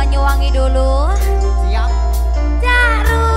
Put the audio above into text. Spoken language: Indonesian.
Banyuwangi dulu. Siap. Jarum.